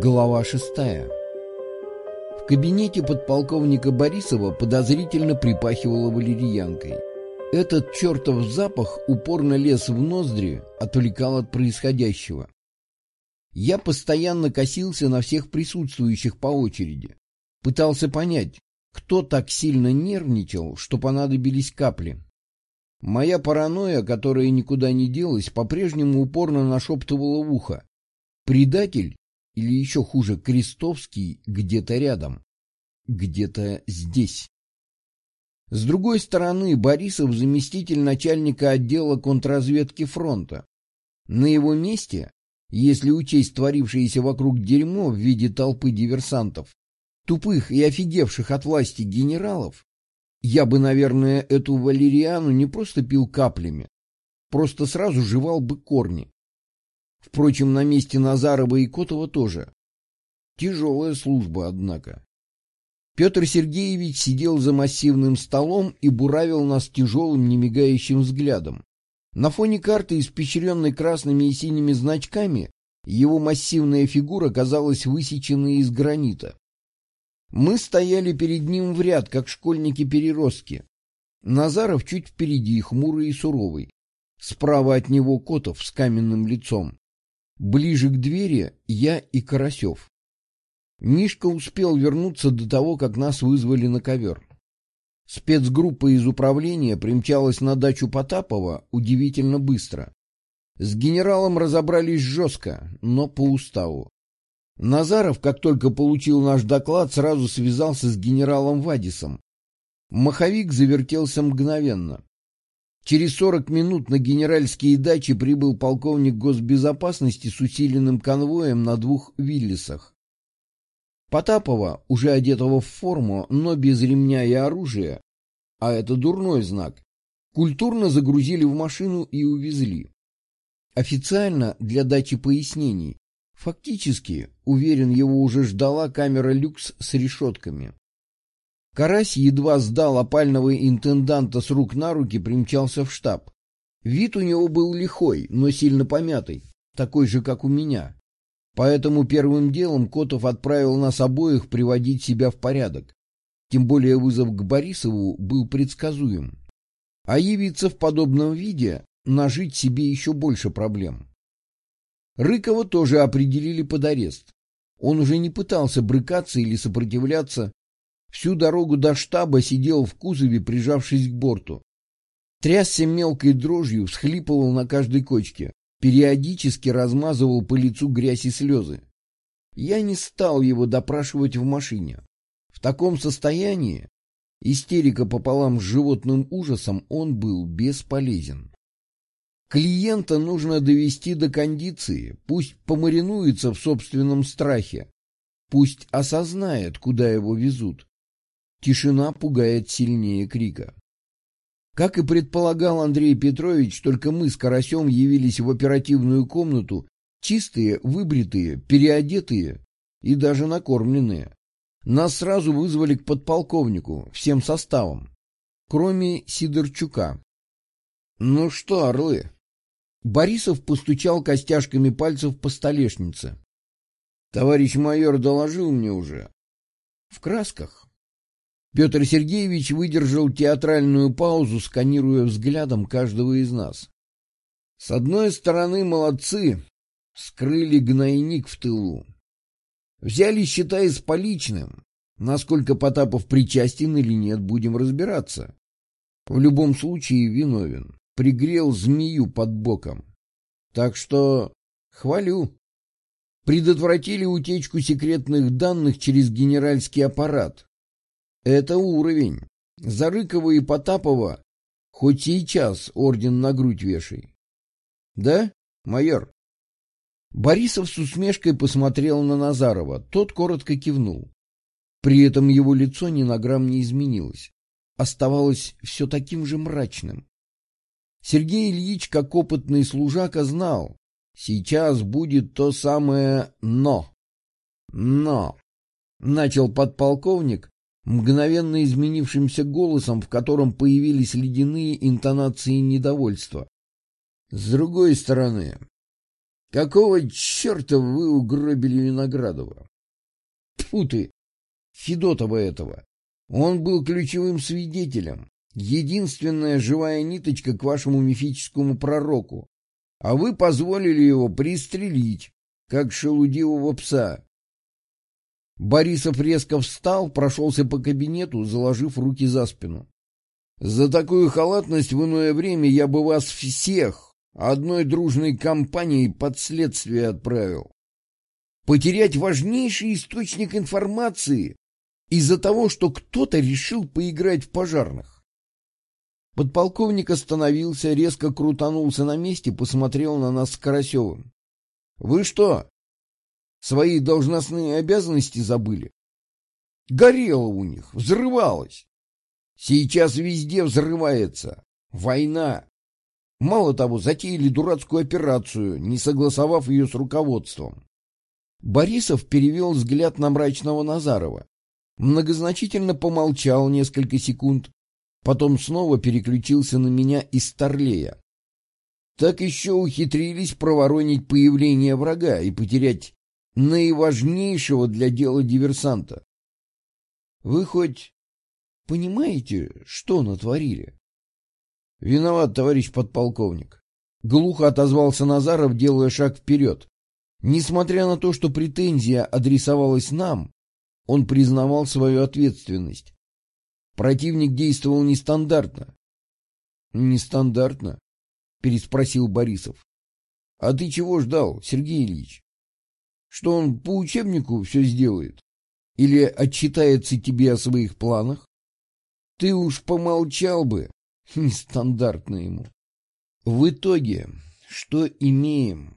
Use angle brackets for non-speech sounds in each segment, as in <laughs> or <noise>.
Глава шестая В кабинете подполковника Борисова подозрительно припахивало валерьянкой. Этот чертов запах упорно лез в ноздри, отвлекал от происходящего. Я постоянно косился на всех присутствующих по очереди. Пытался понять, кто так сильно нервничал, что понадобились капли. Моя паранойя, которая никуда не делась, по-прежнему упорно нашептывала в ухо. Предатель, или еще хуже, Крестовский, где-то рядом. Где-то здесь. С другой стороны, Борисов заместитель начальника отдела контрразведки фронта. На его месте, если учесть творившееся вокруг дерьмо в виде толпы диверсантов, тупых и офигевших от власти генералов, я бы, наверное, эту валериану не просто пил каплями, просто сразу жевал бы корни. Впрочем, на месте Назарова и Котова тоже. Тяжелая служба, однако. Петр Сергеевич сидел за массивным столом и буравил нас тяжелым, немигающим взглядом. На фоне карты, испещренной красными и синими значками, его массивная фигура казалась высеченной из гранита. Мы стояли перед ним в ряд, как школьники-переростки. Назаров чуть впереди, хмурый и суровый. Справа от него Котов с каменным лицом. Ближе к двери я и Карасев. Мишка успел вернуться до того, как нас вызвали на ковер. Спецгруппа из управления примчалась на дачу Потапова удивительно быстро. С генералом разобрались жестко, но по уставу. Назаров, как только получил наш доклад, сразу связался с генералом Вадисом. Маховик завертелся мгновенно. Через сорок минут на генеральские дачи прибыл полковник госбезопасности с усиленным конвоем на двух Виллисах. Потапова, уже одетого в форму, но без ремня и оружия, а это дурной знак, культурно загрузили в машину и увезли. Официально для дачи пояснений Фактически, уверен, его уже ждала камера люкс с решетками. Карась едва сдал опального интенданта с рук на руки, примчался в штаб. Вид у него был лихой, но сильно помятый, такой же, как у меня. Поэтому первым делом Котов отправил нас обоих приводить себя в порядок. Тем более вызов к Борисову был предсказуем. А явиться в подобном виде — нажить себе еще больше проблем. Рыкова тоже определили под арест. Он уже не пытался брыкаться или сопротивляться. Всю дорогу до штаба сидел в кузове, прижавшись к борту. Трясся мелкой дрожью, всхлипывал на каждой кочке. Периодически размазывал по лицу грязь и слезы. Я не стал его допрашивать в машине. В таком состоянии, истерика пополам с животным ужасом, он был бесполезен. Клиента нужно довести до кондиции, пусть помаринуется в собственном страхе, пусть осознает, куда его везут. Тишина пугает сильнее крика. Как и предполагал Андрей Петрович, только мы с Карасем явились в оперативную комнату, чистые, выбритые, переодетые и даже накормленные. Нас сразу вызвали к подполковнику, всем составом, кроме Сидорчука. «Ну что, орлы, Борисов постучал костяшками пальцев по столешнице. — Товарищ майор доложил мне уже. — В красках. Петр Сергеевич выдержал театральную паузу, сканируя взглядом каждого из нас. С одной стороны, молодцы, скрыли гнойник в тылу. Взяли, считай, с поличным. Насколько Потапов причастен или нет, будем разбираться. В любом случае виновен пригрел змею под боком. Так что хвалю. Предотвратили утечку секретных данных через генеральский аппарат. Это уровень. Зарыкова и Потапова хоть сейчас орден на грудь вешай. Да, майор? Борисов с усмешкой посмотрел на Назарова. Тот коротко кивнул. При этом его лицо ни на грамм не изменилось. Оставалось все таким же мрачным. Сергей Ильич, как опытный служака, знал, сейчас будет то самое «но». «Но», — начал подполковник, мгновенно изменившимся голосом, в котором появились ледяные интонации недовольства. С другой стороны, Какого черта вы угробили Виноградова? Тьфу ты! Федотова этого. Он был ключевым свидетелем, единственная живая ниточка к вашему мифическому пророку, а вы позволили его пристрелить, как шелудивого пса. Борисов резко встал, прошелся по кабинету, заложив руки за спину. За такую халатность в иное время я бы вас всех одной дружной компанией под следствие отправил. Потерять важнейший источник информации из-за того, что кто-то решил поиграть в пожарных. Подполковник остановился, резко крутанулся на месте, посмотрел на нас с Карасевым. — Вы что, свои должностные обязанности забыли? Горело у них, взрывалось. Сейчас везде взрывается. Война. Мало того, затеяли дурацкую операцию, не согласовав ее с руководством. Борисов перевел взгляд на мрачного Назарова. Многозначительно помолчал несколько секунд, потом снова переключился на меня из Старлея. Так еще ухитрились проворонить появление врага и потерять наиважнейшего для дела диверсанта. Вы хоть понимаете, что натворили? Виноват, товарищ подполковник. Глухо отозвался Назаров, делая шаг вперед. Несмотря на то, что претензия адресовалась нам, он признавал свою ответственность. Противник действовал нестандартно. «Нестандартно?» — переспросил Борисов. «А ты чего ждал, Сергей Ильич? Что он по учебнику все сделает? Или отчитается тебе о своих планах? Ты уж помолчал бы, <laughs> нестандартно ему. В итоге, что имеем?»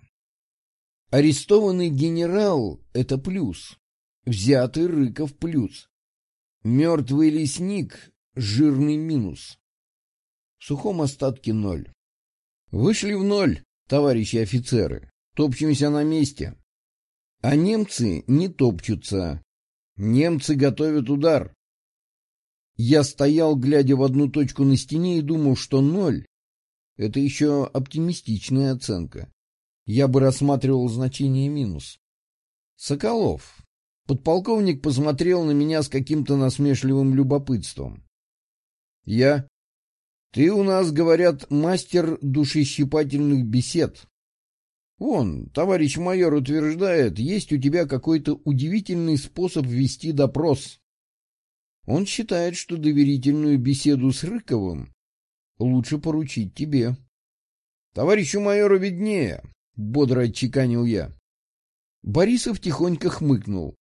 Арестованный генерал — это плюс. Взятый Рыков плюс. Мертвый лесник — жирный минус. В сухом остатке ноль. Вышли в ноль, товарищи офицеры. Топчемся на месте. А немцы не топчутся. Немцы готовят удар. Я стоял, глядя в одну точку на стене, и думал, что ноль — это еще оптимистичная оценка. Я бы рассматривал значение минус. Соколов, Подполковник посмотрел на меня с каким-то насмешливым любопытством. «Я? Ты у нас, говорят, мастер душещипательных бесед. Вон, товарищ майор утверждает, есть у тебя какой-то удивительный способ вести допрос. Он считает, что доверительную беседу с Рыковым лучше поручить тебе». «Товарищу майору виднее», — бодро отчеканил я. Борисов тихонько хмыкнул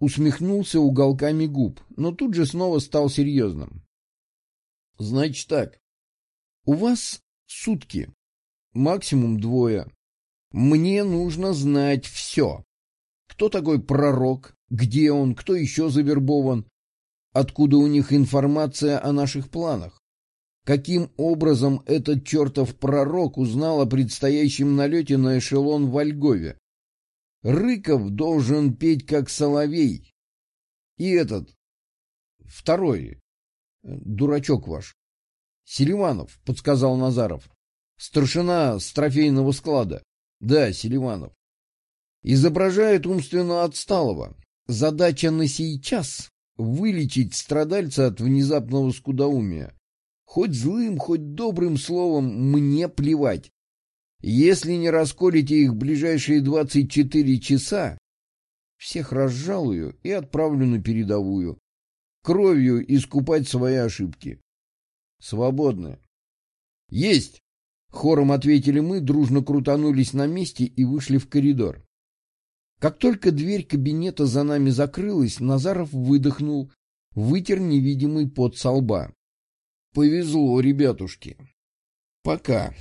усмехнулся уголками губ, но тут же снова стал серьезным. — Значит так, у вас сутки, максимум двое. Мне нужно знать все. Кто такой пророк, где он, кто еще завербован, откуда у них информация о наших планах. Каким образом этот чертов пророк узнал о предстоящем налете на эшелон в Льгове? Рыков должен петь как соловей. И этот, второй, дурачок ваш, Селиванов, подсказал Назаров. Старшина с трофейного склада. Да, Селиванов. Изображает умственно отсталого. Задача на сейчас — вылечить страдальца от внезапного скудоумия. Хоть злым, хоть добрым словом мне плевать. Если не расколите их в ближайшие 24 часа, всех разжалую и отправлю на передовую. Кровью искупать свои ошибки. Свободны. Есть! Хором ответили мы, дружно крутанулись на месте и вышли в коридор. Как только дверь кабинета за нами закрылась, Назаров выдохнул, вытер невидимый пот со лба. Повезло, ребятушки. Пока.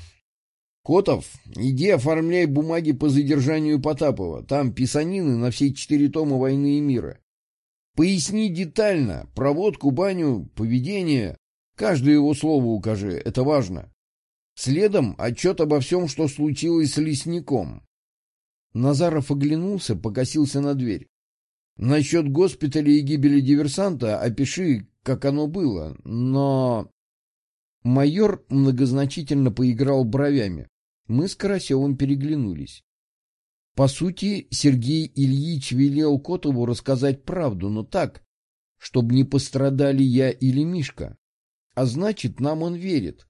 Котов, иди оформляй бумаги по задержанию Потапова. Там писанины на все четыре тома «Войны и мира». Поясни детально проводку, баню, поведение. Каждое его слово укажи, это важно. Следом отчет обо всем, что случилось с лесником. Назаров оглянулся, покосился на дверь. Насчет госпиталя и гибели диверсанта опиши, как оно было, но... Майор многозначительно поиграл бровями. Мы с Карасевым переглянулись. По сути, Сергей Ильич велел Котову рассказать правду, но так, чтобы не пострадали я или Мишка. А значит, нам он верит,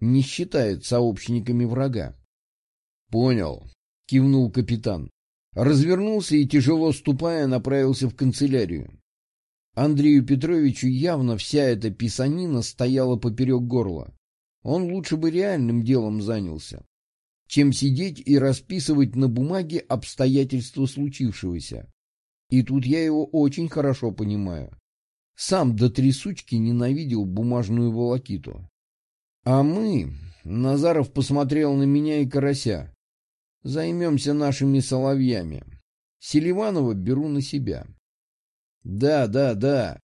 не считает сообщниками врага. — Понял, — кивнул капитан. Развернулся и, тяжело ступая, направился в канцелярию. Андрею Петровичу явно вся эта писанина стояла поперек горла. Он лучше бы реальным делом занялся, чем сидеть и расписывать на бумаге обстоятельства случившегося. И тут я его очень хорошо понимаю. Сам до трясучки ненавидел бумажную волокиту. А мы... Назаров посмотрел на меня и Карася. Займемся нашими соловьями. Селиванова беру на себя. Да, да, да.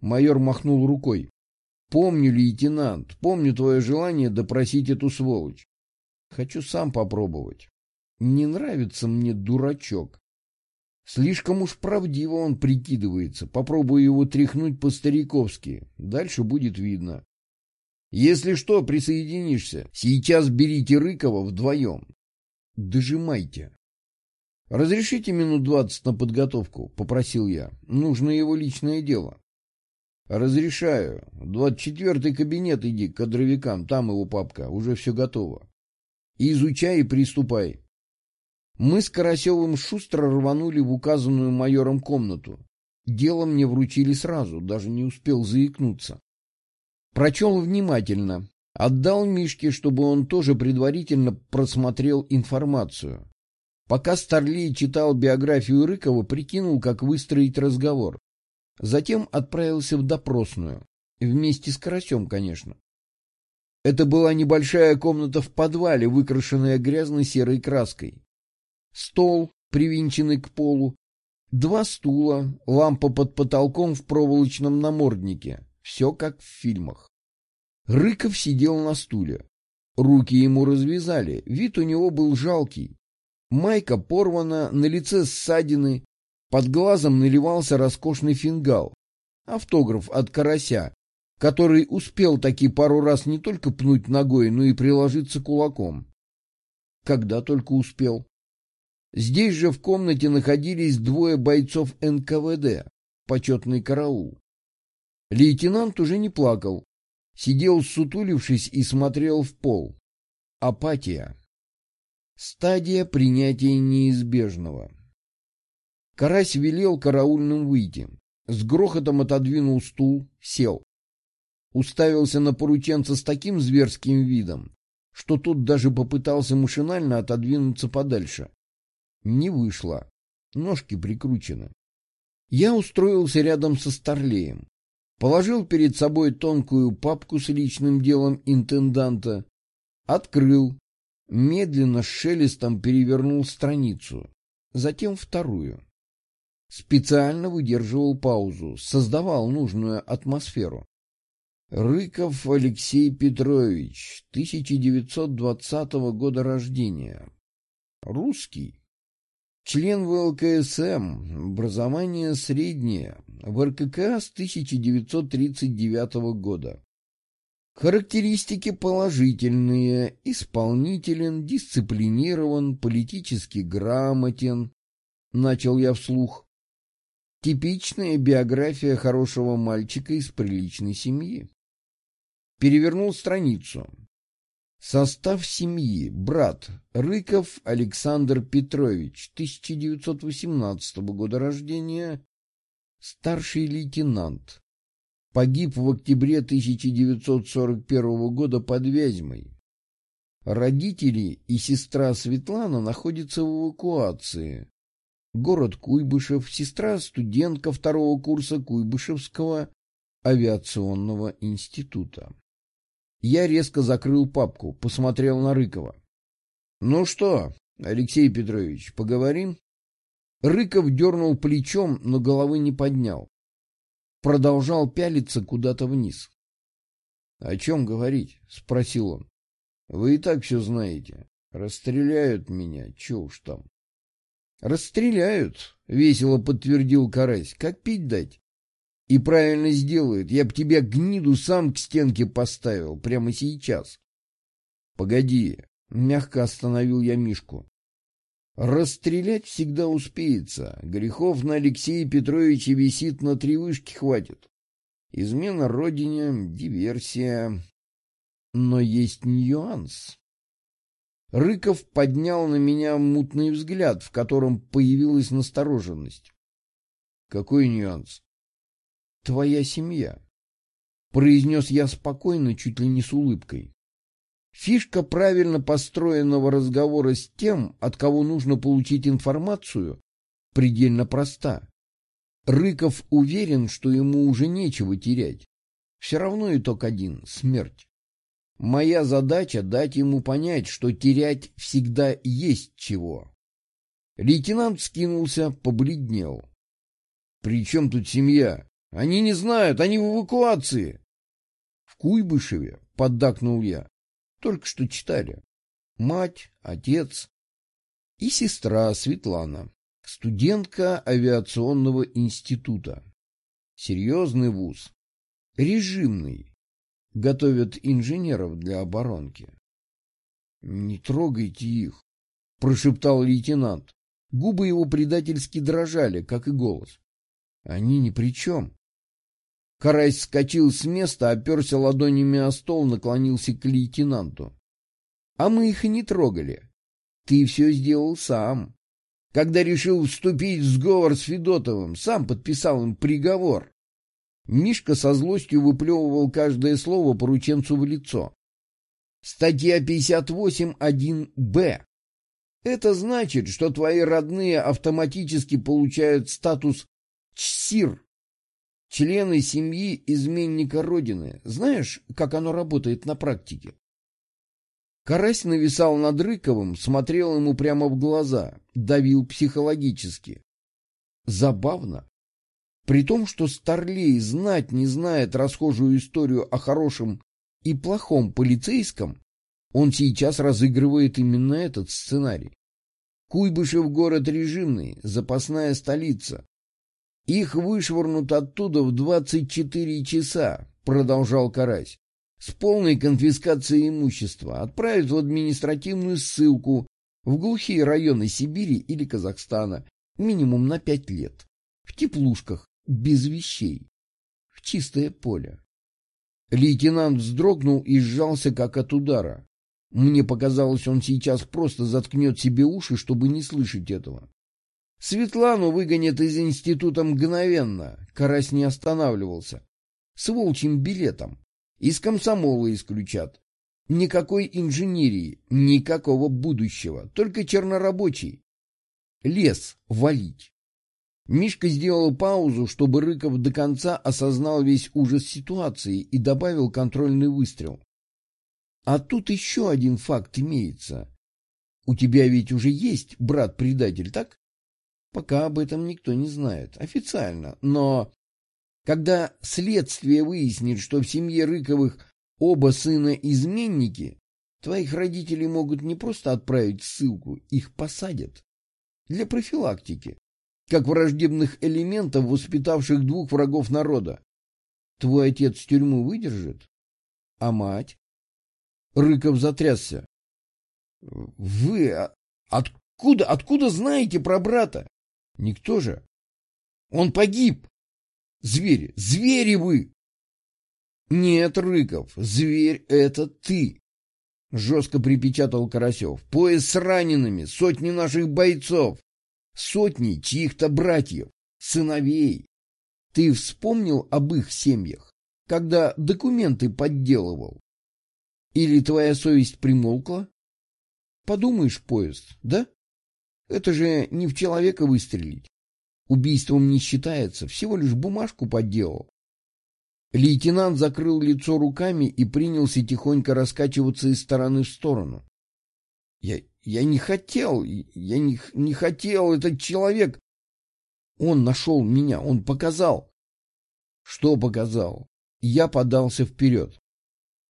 Майор махнул рукой. Помню, лейтенант, помню твое желание допросить эту сволочь. Хочу сам попробовать. Не нравится мне дурачок. Слишком уж правдиво он прикидывается. Попробую его тряхнуть по-стариковски. Дальше будет видно. Если что, присоединишься. Сейчас берите Рыкова вдвоем. Дожимайте. «Разрешите минут двадцать на подготовку?» — попросил я. «Нужно его личное дело». «Разрешаю. Двадцать четвертый кабинет иди к кадровикам, там его папка, уже все готово. Изучай и приступай». Мы с Карасевым шустро рванули в указанную майором комнату. Дело мне вручили сразу, даже не успел заикнуться. Прочел внимательно, отдал Мишке, чтобы он тоже предварительно просмотрел информацию. Пока Старлей читал биографию Рыкова, прикинул, как выстроить разговор. Затем отправился в допросную. Вместе с Карасем, конечно. Это была небольшая комната в подвале, выкрашенная грязной серой краской. Стол, привинченный к полу, два стула, лампа под потолком в проволочном наморднике. Все как в фильмах. Рыков сидел на стуле. Руки ему развязали, вид у него был жалкий. Майка порвана, на лице ссадины, под глазом наливался роскошный фингал. Автограф от карася, который успел таки пару раз не только пнуть ногой, но и приложиться кулаком. Когда только успел. Здесь же в комнате находились двое бойцов НКВД, почетный караул. Лейтенант уже не плакал, сидел сутулившись и смотрел в пол. Апатия. Стадия принятия неизбежного. Карась велел караульным выйти. С грохотом отодвинул стул, сел. Уставился на порученца с таким зверским видом, что тот даже попытался машинально отодвинуться подальше. Не вышло. Ножки прикручены. Я устроился рядом со Старлеем. Положил перед собой тонкую папку с личным делом интенданта. Открыл, медленно с шелестом перевернул страницу, затем вторую. Специально выдерживал паузу, создавал нужную атмосферу. Рыков Алексей Петрович, 1920 года рождения. Русский. Член ВЛКСМ, образование среднее, в РКК с 1939 года. Характеристики положительные. Исполнителен, дисциплинирован, политически грамотен. Начал я вслух. Типичная биография хорошего мальчика из приличной семьи. Перевернул страницу. Состав семьи. Брат. Рыков Александр Петрович, 1918 года рождения. Старший лейтенант. Погиб в октябре 1941 года под Вязьмой. Родители и сестра Светлана находятся в эвакуации. Город Куйбышев, сестра студентка второго курса Куйбышевского авиационного института. Я резко закрыл папку, посмотрел на Рыкова. — Ну что, Алексей Петрович, поговорим? Рыков дернул плечом, но головы не поднял продолжал пялиться куда-то вниз. — О чем говорить? — спросил он. — Вы и так все знаете. Расстреляют меня, че уж там. — Расстреляют, — весело подтвердил Карась. — Как пить дать? — И правильно сделают. Я б тебя, гниду, сам к стенке поставил, прямо сейчас. — Погоди, — мягко остановил я Мишку. Расстрелять всегда успеется. Грехов на Алексея Петровича висит на три вышки хватит. Измена родине, диверсия. Но есть нюанс. Рыков поднял на меня мутный взгляд, в котором появилась настороженность. Какой нюанс? Твоя семья. Произнес я спокойно, чуть ли не с улыбкой. Фишка правильно построенного разговора с тем, от кого нужно получить информацию, предельно проста. Рыков уверен, что ему уже нечего терять. Все равно итог один — смерть. Моя задача — дать ему понять, что терять всегда есть чего. Лейтенант скинулся, побледнел. — При чем тут семья? Они не знают, они в эвакуации. — В Куйбышеве, — поддакнул я. Только что читали. Мать, отец и сестра Светлана, студентка авиационного института. Серьезный вуз. Режимный. Готовят инженеров для оборонки. — Не трогайте их, — прошептал лейтенант. Губы его предательски дрожали, как и голос. — Они ни при чем. Карась вскочил с места, оперся ладонями о стол, наклонился к лейтенанту. — А мы их и не трогали. Ты все сделал сам. Когда решил вступить в сговор с Федотовым, сам подписал им приговор. Мишка со злостью выплевывал каждое слово порученцу в лицо. Статья 58.1б. Это значит, что твои родные автоматически получают статус ЧСИР члены семьи изменника Родины. Знаешь, как оно работает на практике? Карась нависал над Рыковым, смотрел ему прямо в глаза, давил психологически. Забавно. При том, что Старлей знать не знает расхожую историю о хорошем и плохом полицейском, он сейчас разыгрывает именно этот сценарий. Куйбышев город режимный, запасная столица. Их вышвырнут оттуда в 24 часа, продолжал Карась, с полной конфискацией имущества, отправят в административную ссылку в глухие районы Сибири или Казахстана минимум на пять лет, в теплушках, без вещей, в чистое поле. Лейтенант вздрогнул и сжался, как от удара. Мне показалось, он сейчас просто заткнет себе уши, чтобы не слышать этого. Светлану выгонят из института мгновенно. Карась не останавливался. С волчьим билетом. Из комсомола исключат. Никакой инженерии, никакого будущего, только чернорабочий. Лес валить. Мишка сделал паузу, чтобы Рыков до конца осознал весь ужас ситуации и добавил контрольный выстрел. А тут еще один факт имеется. У тебя ведь уже есть брат-предатель, так? Пока об этом никто не знает. Официально. Но когда следствие выяснит, что в семье Рыковых оба сына изменники, твоих родителей могут не просто отправить ссылку, их посадят. Для профилактики. Как враждебных элементов, воспитавших двух врагов народа. Твой отец тюрьму выдержит? А мать? Рыков затрясся. Вы откуда, откуда знаете про брата? Никто же. Он погиб. Звери, звери вы! Нет, Рыков, зверь — это ты. Жестко припечатал Карасев. Поезд с ранеными, сотни наших бойцов, сотни чьих-то братьев, сыновей. Ты вспомнил об их семьях, когда документы подделывал? Или твоя совесть примолкла? Подумаешь, поезд, да? Это же не в человека выстрелить. Убийством не считается, всего лишь бумажку подделал. Лейтенант закрыл лицо руками и принялся тихонько раскачиваться из стороны в сторону. Я, я не хотел, я не, не хотел, этот человек... Он нашел меня, он показал. Что показал? Я подался вперед.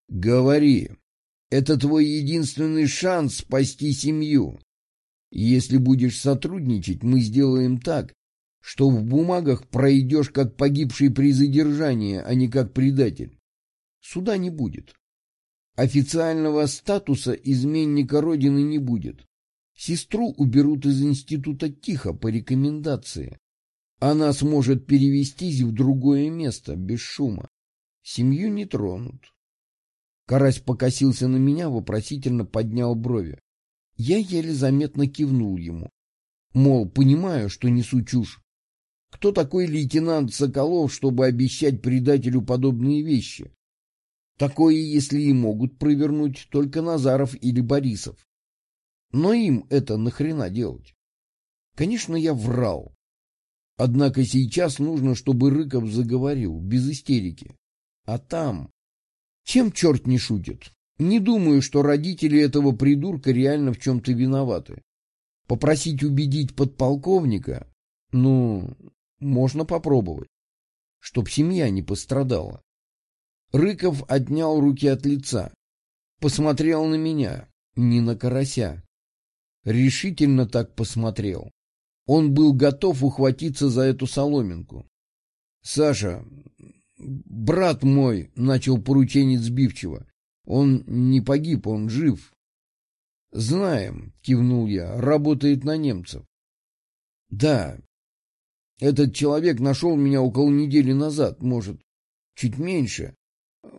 Говори, это твой единственный шанс спасти семью. Если будешь сотрудничать, мы сделаем так, что в бумагах пройдешь как погибший при задержании, а не как предатель. Суда не будет. Официального статуса изменника Родины не будет. Сестру уберут из института тихо по рекомендации. Она сможет перевестись в другое место без шума. Семью не тронут. Карась покосился на меня, вопросительно поднял брови. Я еле заметно кивнул ему. Мол, понимаю, что несу чушь. Кто такой лейтенант Соколов, чтобы обещать предателю подобные вещи? Такое, если и могут провернуть, только Назаров или Борисов. Но им это нахрена делать? Конечно, я врал. Однако сейчас нужно, чтобы Рыков заговорил, без истерики. А там... Чем черт не шутит? Не думаю, что родители этого придурка реально в чем-то виноваты. Попросить убедить подполковника? Ну, можно попробовать. Чтоб семья не пострадала. Рыков отнял руки от лица. Посмотрел на меня, не на карася. Решительно так посмотрел. Он был готов ухватиться за эту соломинку. — Саша, брат мой, — начал порученец сбивчиво, — он не погиб, он жив. — Знаем, — кивнул я, — работает на немцев. — Да, этот человек нашел меня около недели назад, может, чуть меньше,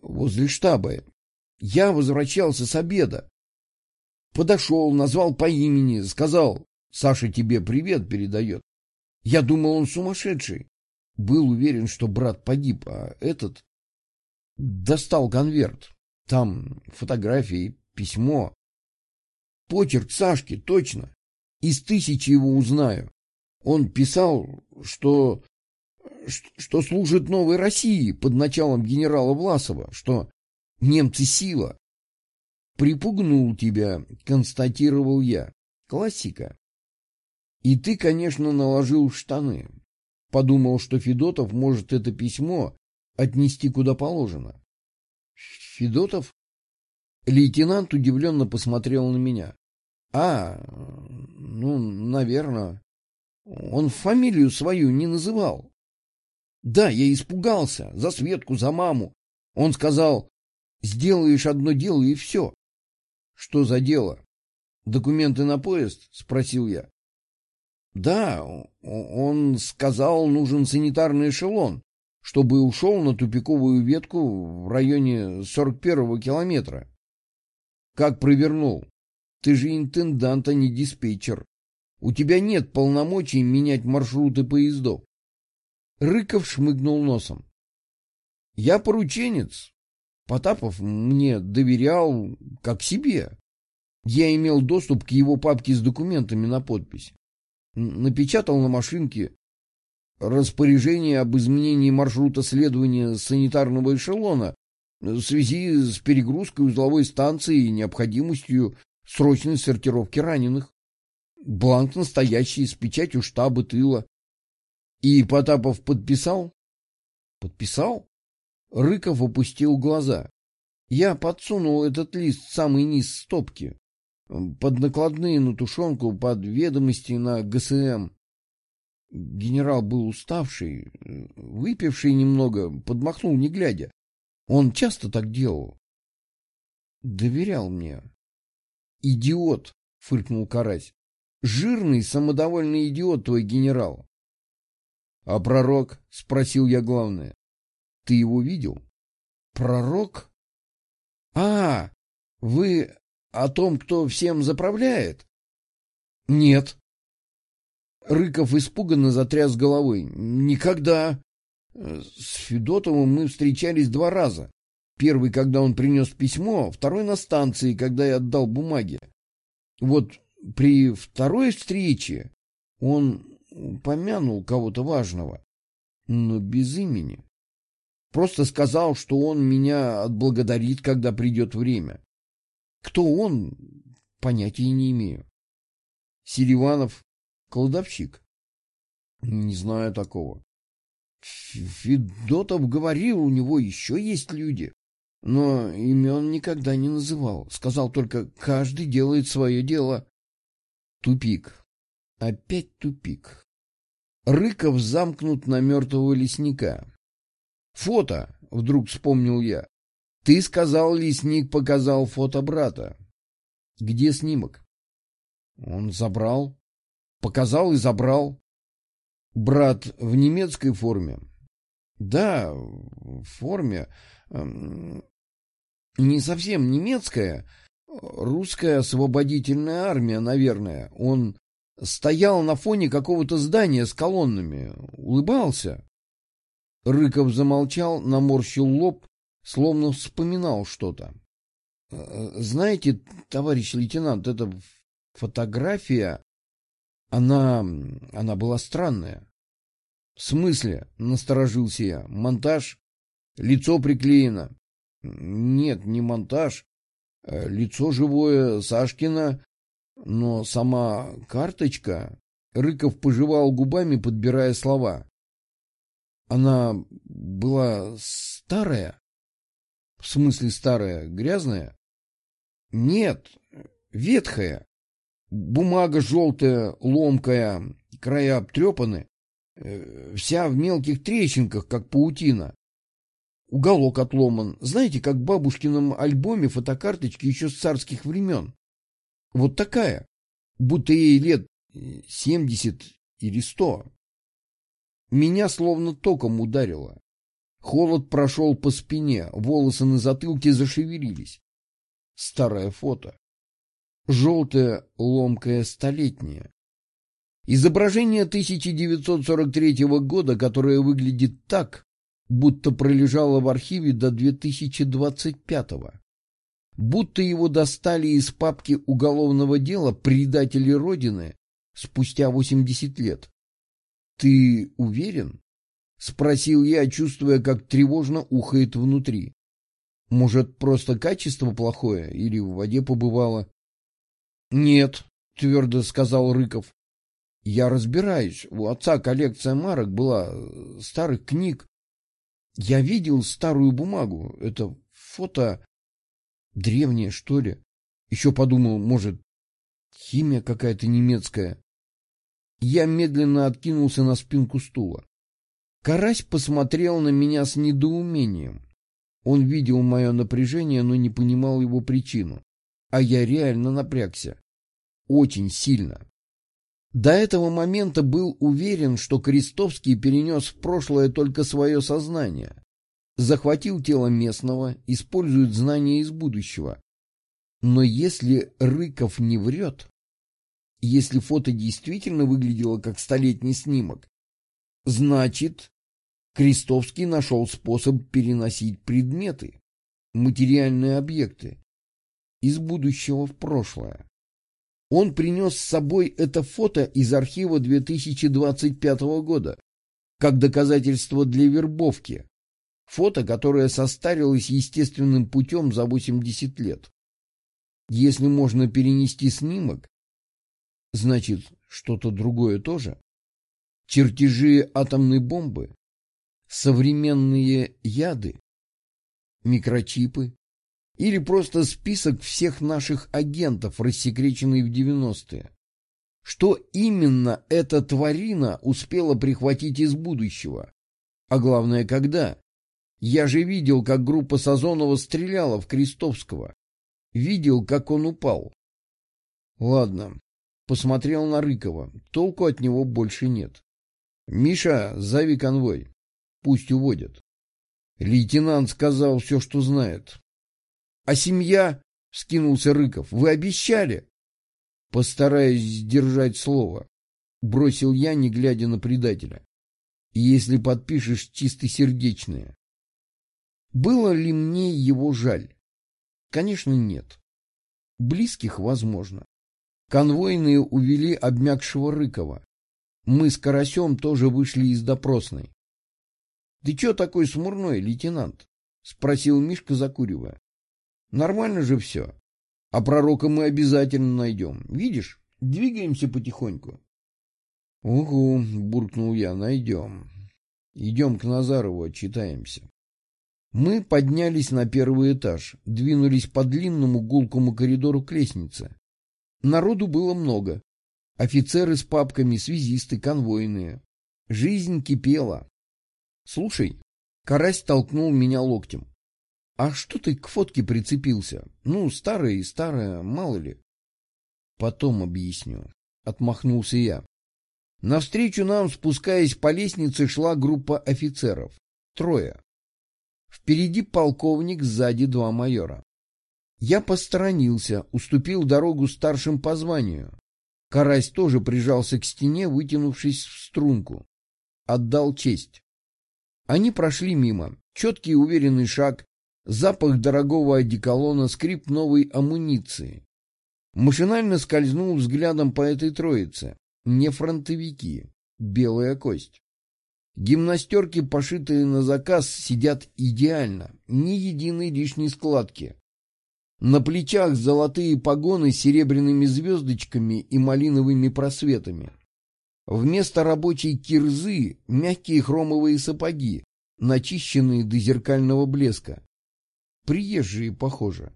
возле штаба. Я возвращался с обеда. Подошел, назвал по имени, сказал, Саша тебе привет передает. Я думал, он сумасшедший. Был уверен, что брат погиб, а этот достал конверт. Там фотографии, письмо. Почерк Сашки, точно. Из тысячи его узнаю. Он писал, что, что служит новой России под началом генерала Власова, что немцы сила. Припугнул тебя, констатировал я. Классика. И ты, конечно, наложил штаны. Подумал, что Федотов может это письмо отнести куда положено. Федотов? Лейтенант удивленно посмотрел на меня. А, ну, наверное. Он фамилию свою не называл. Да, я испугался. За Светку, за маму. Он сказал, сделаешь одно дело и все. Что за дело? Документы на поезд? Спросил я. Да, он сказал, нужен санитарный эшелон, чтобы ушел на тупиковую ветку в районе 41-го километра. Как провернул? Ты же интендант, а не диспетчер. У тебя нет полномочий менять маршруты поездов. Рыков шмыгнул носом. Я порученец. Потапов мне доверял как себе. Я имел доступ к его папке с документами на подпись. Напечатал на машинке распоряжение об изменении маршрута следования санитарного эшелона в связи с перегрузкой узловой станции и необходимостью срочной сортировки раненых бланк настоящий, с печатью штаба тыла. И Потапов подписал? Подписал? Рыков опустил глаза. Я подсунул этот лист в самый низ стопки, под накладные на тушенку, под ведомости на ГСМ. Генерал был уставший, выпивший немного, подмахнул не глядя. Он часто так делал. Доверял мне. «Идиот!» — фыркнул Карась. Жирный, самодовольный идиот твой генерал. — А пророк? — спросил я главное. — Ты его видел? — Пророк? — А, вы о том, кто всем заправляет? — Нет. Рыков испуганно затряс головой. — Никогда. С Федотовым мы встречались два раза. Первый, когда он принес письмо, второй на станции, когда я отдал бумаги. Вот при второй встрече он помянул кого-то важного, но без имени. Просто сказал, что он меня отблагодарит, когда придет время. Кто он, понятия не имею. Селиванов — кладовщик. Не знаю такого. Федотов говорил, у него еще есть люди. Но имен никогда не называл. Сказал только, каждый делает свое дело. Тупик. Опять тупик. Рыков замкнут на мертвого лесника. Фото, вдруг вспомнил я. Ты сказал, лесник показал фото брата. Где снимок? Он забрал. Показал и забрал. Брат в немецкой форме. Да, в форме. Эм, не совсем немецкая. Русская освободительная армия, наверное. Он стоял на фоне какого-то здания с колоннами. Улыбался. Рыков замолчал, наморщил лоб, словно вспоминал что-то. Э, «Знаете, товарищ лейтенант, эта фотография, она... она была странная». «В смысле?» — насторожился я. «Монтаж? Лицо приклеено?» «Нет, не монтаж. Э, лицо живое Сашкина, но сама карточка...» Рыков пожевал губами, подбирая слова. «Она была старая?» «В смысле старая? Грязная?» «Нет, ветхая. Бумага желтая, ломкая, края обтрепаны, э, вся в мелких трещинках, как паутина. Уголок отломан. Знаете, как в бабушкином альбоме фотокарточки еще с царских времен. Вот такая, будто ей лет семьдесят или сто. Меня словно током ударило. Холод прошел по спине, волосы на затылке зашевелились. Старое фото. Желтое, ломкое, столетнее. Изображение 1943 года, которое выглядит так, будто пролежало в архиве до 2025 -го. Будто его достали из папки уголовного дела предатели Родины спустя 80 лет. Ты уверен? — спросил я, чувствуя, как тревожно ухает внутри. Может, просто качество плохое или в воде побывало? — Нет, — твердо сказал Рыков. — Я разбираюсь. У отца коллекция марок была, э, старых книг. Я видел старую бумагу. Это фото древнее, что ли. Еще подумал, может, химия какая-то немецкая. Я медленно откинулся на спинку стула. Карась посмотрел на меня с недоумением. Он видел мое напряжение, но не понимал его причину. А я реально напрягся. Очень сильно. До этого момента был уверен, что Крестовский перенес в прошлое только свое сознание. Захватил тело местного, использует знания из будущего. Но если Рыков не врет, если фото действительно выглядело как столетний снимок, значит, Крестовский нашел способ переносить предметы, материальные объекты, из будущего в прошлое. Он принес с собой это фото из архива 2025 года, как доказательство для вербовки. Фото, которое состарилось естественным путем за 80 лет. Если можно перенести снимок, значит, что-то другое тоже. Чертежи атомной бомбы, современные яды, микрочипы или просто список всех наших агентов, рассекреченный в 90-е. Что именно эта тварина успела прихватить из будущего? А главное, когда? Я же видел, как группа Сазонова стреляла в Крестовского. Видел, как он упал. Ладно, посмотрел на Рыкова. Толку от него больше нет. «Миша, зови конвой». Пусть уводят. Лейтенант сказал все, что знает. — А семья? — скинулся Рыков. — Вы обещали? — Постараюсь сдержать слово. Бросил я, не глядя на предателя. — Если подпишешь чистосердечное. Было ли мне его жаль? Конечно, нет. Близких возможно. Конвойные увели обмякшего Рыкова. Мы с Карасем тоже вышли из допросной. — Ты чё такой смурной, лейтенант? — спросил Мишка, закуривая. — Нормально же все. А пророка мы обязательно найдем. Видишь, двигаемся потихоньку. — Угу, — буркнул я, — найдем. Идем к Назарову, отчитаемся. Мы поднялись на первый этаж, двинулись по длинному гулкому коридору к лестнице. Народу было много. Офицеры с папками, связисты, конвойные. Жизнь кипела. Слушай, Карась толкнул меня локтем. А что ты к фотке прицепился? Ну, старая и старая, мало ли. Потом объясню. Отмахнулся я. Навстречу нам, спускаясь по лестнице, шла группа офицеров. Трое. Впереди полковник, сзади два майора. Я посторонился, уступил дорогу старшим по званию. Карась тоже прижался к стене, вытянувшись в струнку. Отдал честь. Они прошли мимо. Четкий уверенный шаг, запах дорогого одеколона, скрип новой амуниции. Машинально скользнул взглядом по этой троице. Не фронтовики, белая кость. Гимнастерки, пошитые на заказ, сидят идеально, ни единой лишней складки. На плечах золотые погоны с серебряными звездочками и малиновыми просветами. Вместо рабочей кирзы мягкие хромовые сапоги, начищенные до зеркального блеска. Приезжие, похоже.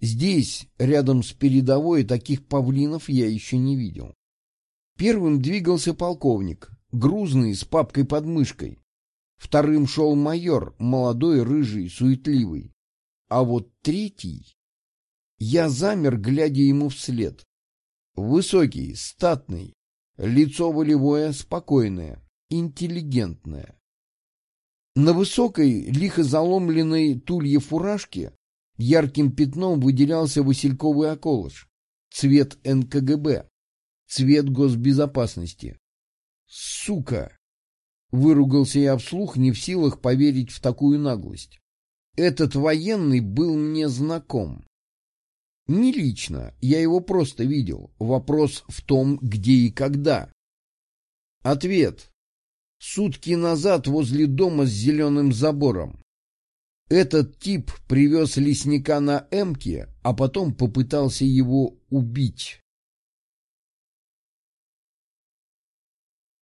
Здесь, рядом с передовой, таких павлинов я еще не видел. Первым двигался полковник, грузный, с папкой под мышкой. Вторым шел майор, молодой, рыжий, суетливый. А вот третий... Я замер, глядя ему вслед. Высокий, статный, лицо волевое, спокойное, интеллигентное. На высокой, лихо заломленной тулье фуражке ярким пятном выделялся васильковый околыш, цвет НКГБ, цвет госбезопасности. «Сука!» — выругался я вслух, не в силах поверить в такую наглость. Этот военный был мне знаком. Не лично, я его просто видел. Вопрос в том, где и когда. Ответ. Сутки назад возле дома с зеленым забором. Этот тип привез лесника на Эмке, а потом попытался его убить.